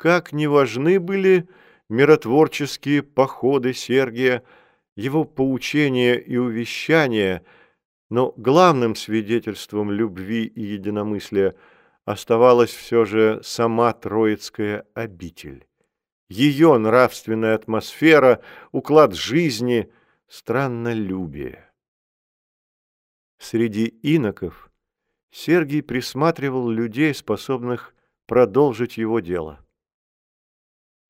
Как не важны были миротворческие походы Сергия, его поучения и увещания, но главным свидетельством любви и единомыслия оставалась все же сама Троицкая обитель. Ее нравственная атмосфера, уклад жизни, страннолюбие. Среди иноков Сергий присматривал людей, способных продолжить его дело.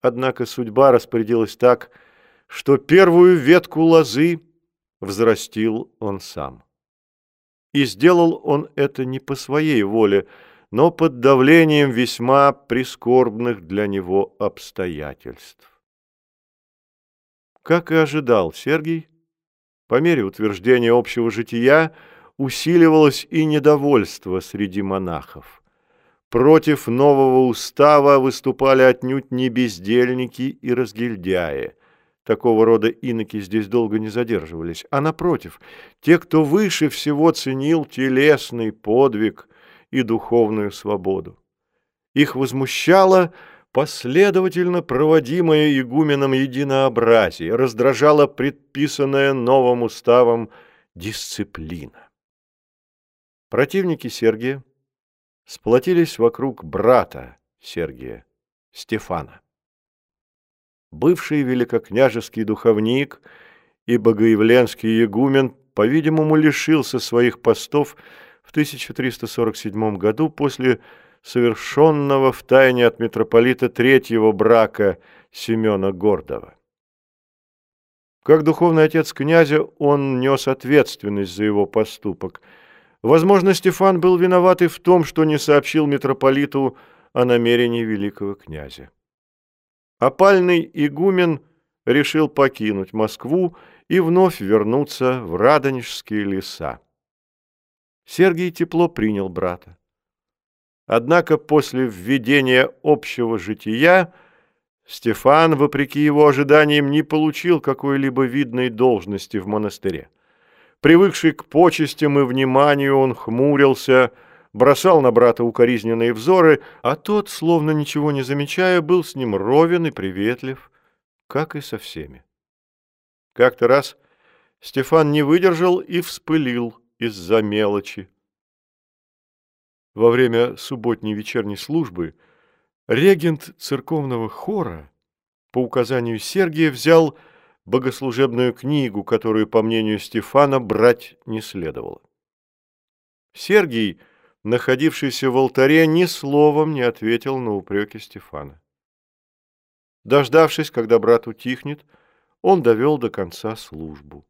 Однако судьба распорядилась так, что первую ветку лозы взрастил он сам. И сделал он это не по своей воле, но под давлением весьма прискорбных для него обстоятельств. Как и ожидал Сергий, по мере утверждения общего жития – усиливалось и недовольство среди монахов. Против нового устава выступали отнюдь не бездельники и разгильдяи. Такого рода иноки здесь долго не задерживались, а напротив, те, кто выше всего ценил телесный подвиг и духовную свободу. Их возмущало последовательно проводимое игуменом единообразие, раздражало предписанная новым уставом дисциплина. Противники Сергия сплотились вокруг брата Сергия, Стефана. Бывший великокняжеский духовник и богоявленский игумен, по-видимому, лишился своих постов в 1347 году после совершенного в тайне от митрополита третьего брака Семена Гордова. Как духовный отец князя он нес ответственность за его поступок – Возможно, Стефан был виноват и в том, что не сообщил митрополиту о намерении великого князя. Опальный игумен решил покинуть Москву и вновь вернуться в Радонежские леса. Сергий тепло принял брата. Однако после введения общего жития Стефан, вопреки его ожиданиям, не получил какой-либо видной должности в монастыре. Привыкший к почестям и вниманию, он хмурился, бросал на брата укоризненные взоры, а тот, словно ничего не замечая, был с ним ровен и приветлив, как и со всеми. Как-то раз Стефан не выдержал и вспылил из-за мелочи. Во время субботней вечерней службы регент церковного хора по указанию Сергия взял богослужебную книгу, которую, по мнению Стефана, брать не следовало. Сергий, находившийся в алтаре, ни словом не ответил на упреки Стефана. Дождавшись, когда брат утихнет, он довел до конца службу.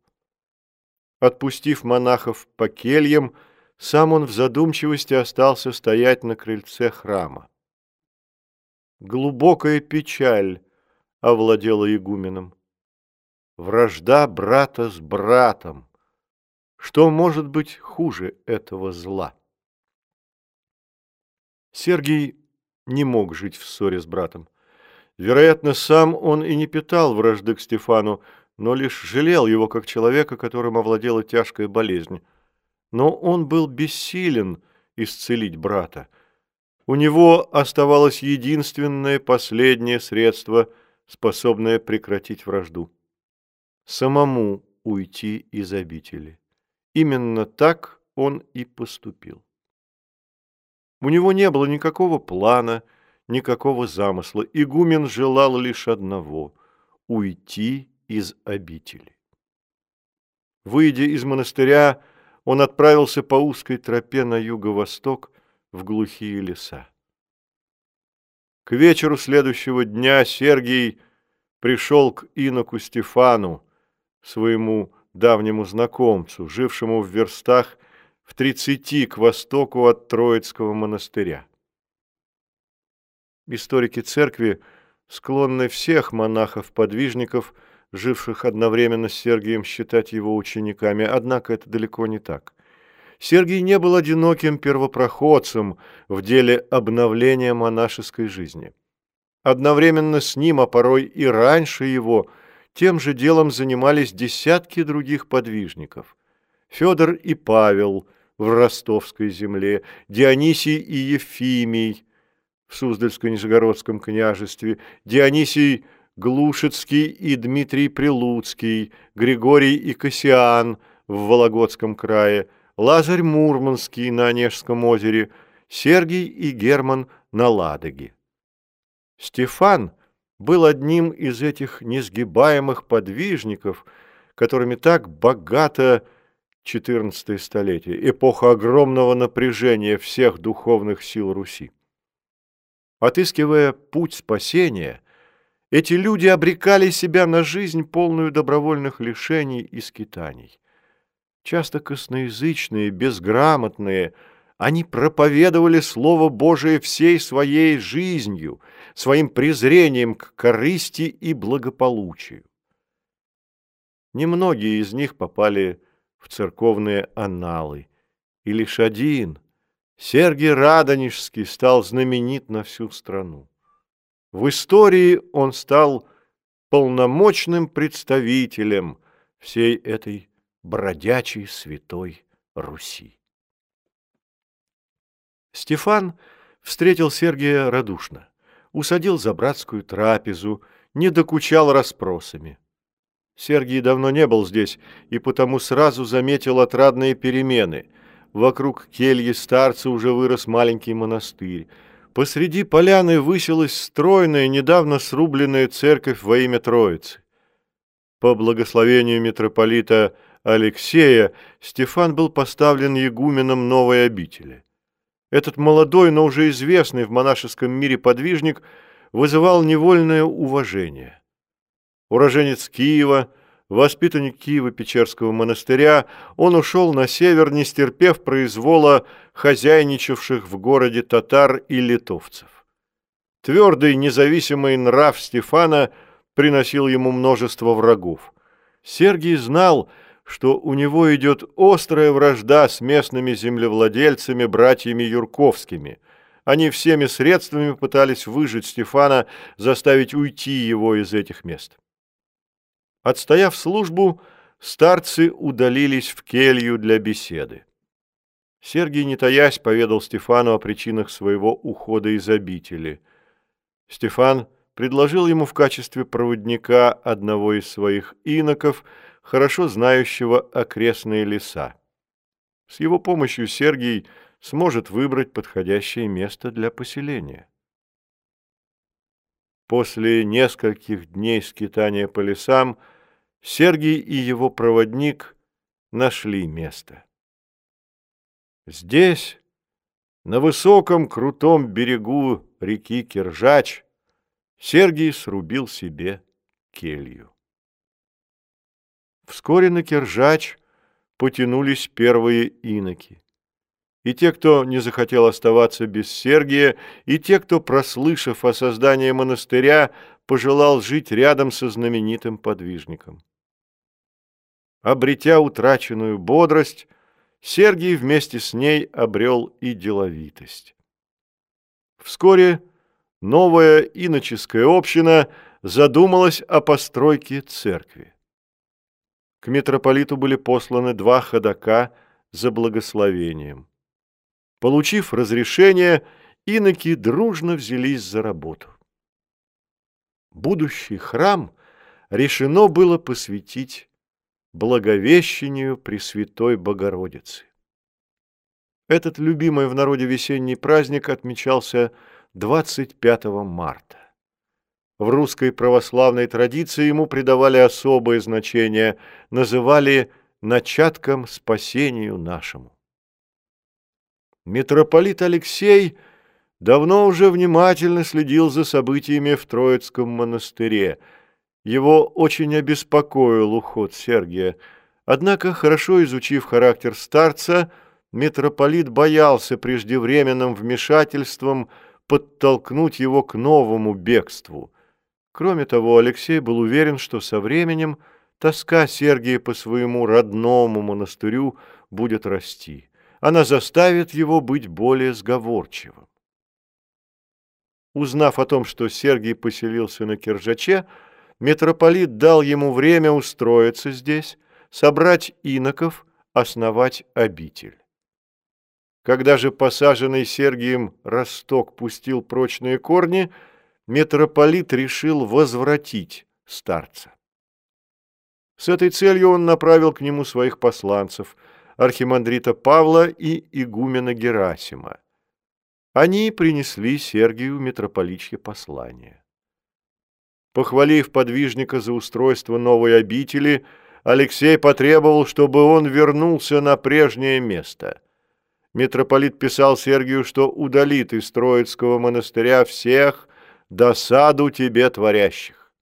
Отпустив монахов по кельям, сам он в задумчивости остался стоять на крыльце храма. Глубокая печаль овладела игуменом вражда брата с братом. Что может быть хуже этого зла? Сергий не мог жить в ссоре с братом. Вероятно, сам он и не питал вражды к Стефану, но лишь жалел его как человека, которым овладела тяжкая болезнь. Но он был бессилен исцелить брата. У него оставалось единственное последнее средство, способное прекратить вражду самому уйти из обители. Именно так он и поступил. У него не было никакого плана, никакого замысла. Игумен желал лишь одного – уйти из обители. Выйдя из монастыря, он отправился по узкой тропе на юго-восток в глухие леса. К вечеру следующего дня Сергий пришел к иноку Стефану, своему давнему знакомцу, жившему в верстах в тридцати к востоку от Троицкого монастыря. Историки церкви склонны всех монахов-подвижников, живших одновременно с Сергием, считать его учениками, однако это далеко не так. Сергий не был одиноким первопроходцем в деле обновления монашеской жизни. Одновременно с ним, а порой и раньше его – тем же делом занимались десятки других подвижников. Федор и Павел в ростовской земле, Дионисий и Ефимий в Суздальско-Нижегородском княжестве, Дионисий Глушицкий и Дмитрий Прилуцкий, Григорий и Кассиан в Вологодском крае, Лазарь Мурманский на Онежском озере, Сергий и Герман на Ладоге. Стефан был одним из этих несгибаемых подвижников, которыми так богато XIV столетие, эпоха огромного напряжения всех духовных сил Руси. Отыскивая путь спасения, эти люди обрекали себя на жизнь, полную добровольных лишений и скитаний. Часто косноязычные, безграмотные, они проповедовали Слово Божие всей своей жизнью, своим презрением к корысти и благополучию. Немногие из них попали в церковные анналы, и лишь один – Сергий Радонежский стал знаменит на всю страну. В истории он стал полномочным представителем всей этой бродячей святой Руси. Стефан встретил Сергия радушно, усадил за братскую трапезу, не докучал расспросами. Сергий давно не был здесь и потому сразу заметил отрадные перемены – Вокруг кельи старца уже вырос маленький монастырь. Посреди поляны высилась стройная, недавно срубленная церковь во имя Троицы. По благословению митрополита Алексея Стефан был поставлен игуменом новой обители. Этот молодой, но уже известный в монашеском мире подвижник вызывал невольное уважение. Уроженец Киева – Воспитанник Киева-Печерского монастыря, он ушел на север, не стерпев произвола хозяйничавших в городе татар и литовцев. Твердый независимый нрав Стефана приносил ему множество врагов. Сергий знал, что у него идет острая вражда с местными землевладельцами, братьями Юрковскими. Они всеми средствами пытались выжить Стефана, заставить уйти его из этих мест. Отстояв службу, старцы удалились в келью для беседы. Сергий, не таясь, поведал Стефану о причинах своего ухода из обители. Стефан предложил ему в качестве проводника одного из своих иноков, хорошо знающего окрестные леса. С его помощью Сергий сможет выбрать подходящее место для поселения. После нескольких дней скитания по лесам Сергий и его проводник нашли место. Здесь, на высоком крутом берегу реки Киржач, Сергий срубил себе келью. Вскоре на Киржач потянулись первые иноки и те, кто не захотел оставаться без Сергия, и те, кто, прослышав о создании монастыря, пожелал жить рядом со знаменитым подвижником. Обретя утраченную бодрость, Сергий вместе с ней обрел и деловитость. Вскоре новая иноческая община задумалась о постройке церкви. К митрополиту были посланы два ходока за благословением. Получив разрешение, иноки дружно взялись за работу. Будущий храм решено было посвятить Благовещению Пресвятой Богородицы. Этот любимый в народе весенний праздник отмечался 25 марта. В русской православной традиции ему придавали особое значение, называли начатком спасению нашему. Митрополит Алексей давно уже внимательно следил за событиями в Троицком монастыре. Его очень обеспокоил уход Сергия. Однако, хорошо изучив характер старца, митрополит боялся преждевременным вмешательством подтолкнуть его к новому бегству. Кроме того, Алексей был уверен, что со временем тоска Сергия по своему родному монастырю будет расти она заставит его быть более сговорчивым. Узнав о том, что Сергий поселился на Киржаче, митрополит дал ему время устроиться здесь, собрать иноков, основать обитель. Когда же посаженный Сергием росток пустил прочные корни, митрополит решил возвратить старца. С этой целью он направил к нему своих посланцев, архимандрита Павла и игумена Герасима. Они принесли Сергию митрополичье послание. Похвалив подвижника за устройство новой обители, Алексей потребовал, чтобы он вернулся на прежнее место. Митрополит писал Сергию, что удалит из Троицкого монастыря всех досаду тебе творящих.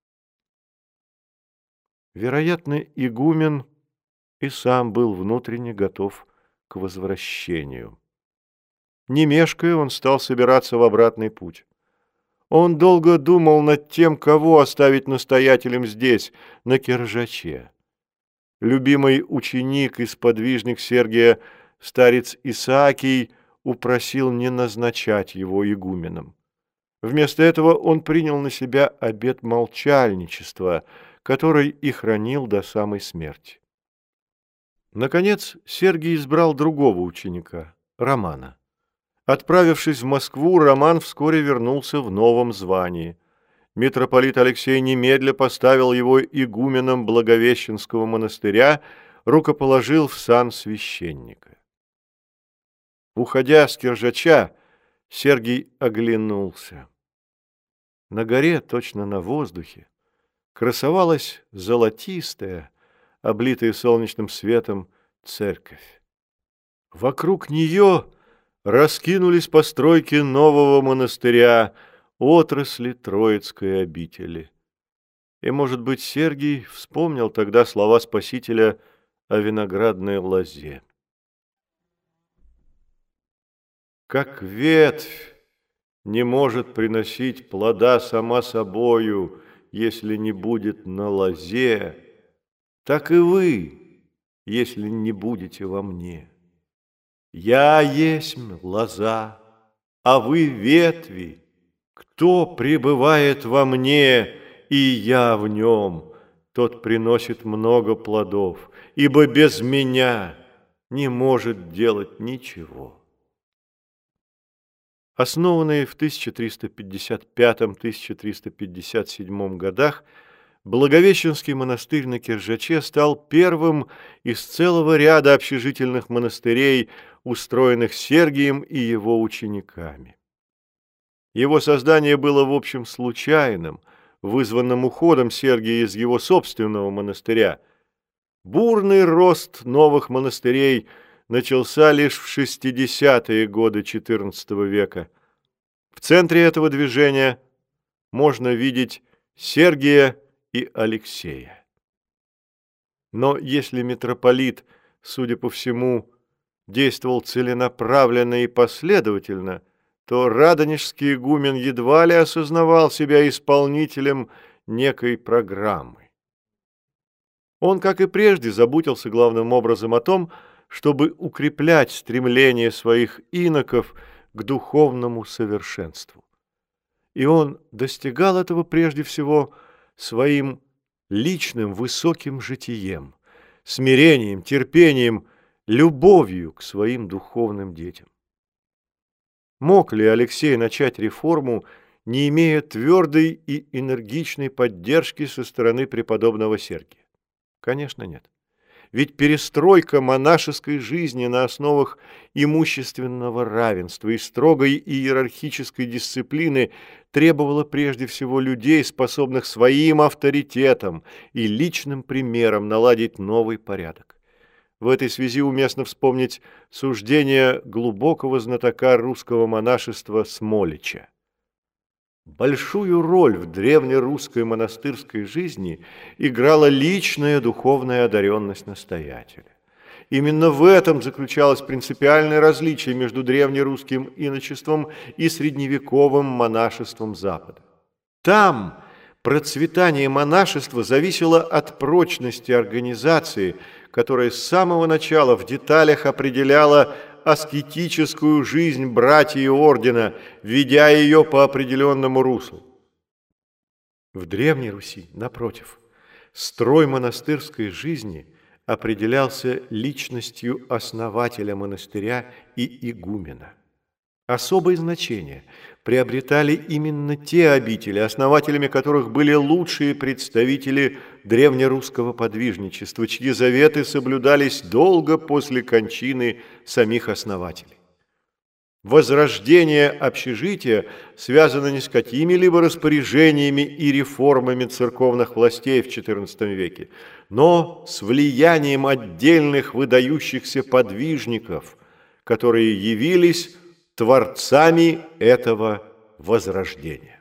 Вероятно, игумен и сам был внутренне готов к возвращению. Не мешкая, он стал собираться в обратный путь. Он долго думал над тем, кого оставить настоятелем здесь, на Киржаче. Любимый ученик и сподвижник Сергия, старец Исаакий, упросил не назначать его игуменом. Вместо этого он принял на себя обет молчальничества, который и хранил до самой смерти. Наконец Сергий избрал другого ученика, Романа. Отправившись в Москву, Роман вскоре вернулся в новом звании. Митрополит Алексей немедля поставил его игуменом Благовещенского монастыря, рукоположил в сан священника. Уходя с Киржача, Сергий оглянулся. На горе, точно на воздухе, красовалась золотистая, облитая солнечным светом, церковь. Вокруг нее раскинулись постройки нового монастыря, отрасли Троицкой обители. И, может быть, Сергий вспомнил тогда слова Спасителя о виноградной лозе. Как ветвь не может приносить плода сама собою, если не будет на лозе, так и вы, если не будете во мне. Я есть лоза, а вы ветви. Кто пребывает во мне, и я в нем, тот приносит много плодов, ибо без меня не может делать ничего. Основанный в 1355-1357 годах, Благовещенский монастырь на Киржаче стал первым из целого ряда общежительных монастырей, устроенных Сергием и его учениками. Его создание было, в общем, случайным, вызванным уходом Сергия из его собственного монастыря. Бурный рост новых монастырей начался лишь в 60-е годы XIV века. В центре этого движения можно видеть Сергия и Алексея. Но если митрополит, судя по всему, действовал целенаправленно и последовательно, то радонежский игумен едва ли осознавал себя исполнителем некой программы. Он, как и прежде, заботился главным образом о том, чтобы укреплять стремление своих иноков к духовному совершенству. И он достигал этого прежде всего своим личным высоким житием, смирением, терпением – любовью к своим духовным детям. Мог ли Алексей начать реформу, не имея твердой и энергичной поддержки со стороны преподобного Сергия? Конечно, нет. Ведь перестройка монашеской жизни на основах имущественного равенства и строгой иерархической дисциплины требовала прежде всего людей, способных своим авторитетом и личным примером наладить новый порядок. В этой связи уместно вспомнить суждение глубокого знатока русского монашества Смолича. Большую роль в древнерусской монастырской жизни играла личная духовная одаренность настоятеля. Именно в этом заключалось принципиальное различие между древнерусским иночеством и средневековым монашеством Запада. Там процветание монашества зависело от прочности организации – которая с самого начала в деталях определяла аскетическую жизнь братьев ордена, ведя ее по определенному руслу. В Древней Руси, напротив, строй монастырской жизни определялся личностью основателя монастыря и игумена. Особое значение приобретали именно те обители, основателями которых были лучшие представители древнерусского подвижничества, чьи заветы соблюдались долго после кончины самих основателей. Возрождение общежития связано не с какими-либо распоряжениями и реформами церковных властей в XIV веке, но с влиянием отдельных выдающихся подвижников, которые явились творцами этого возрождения.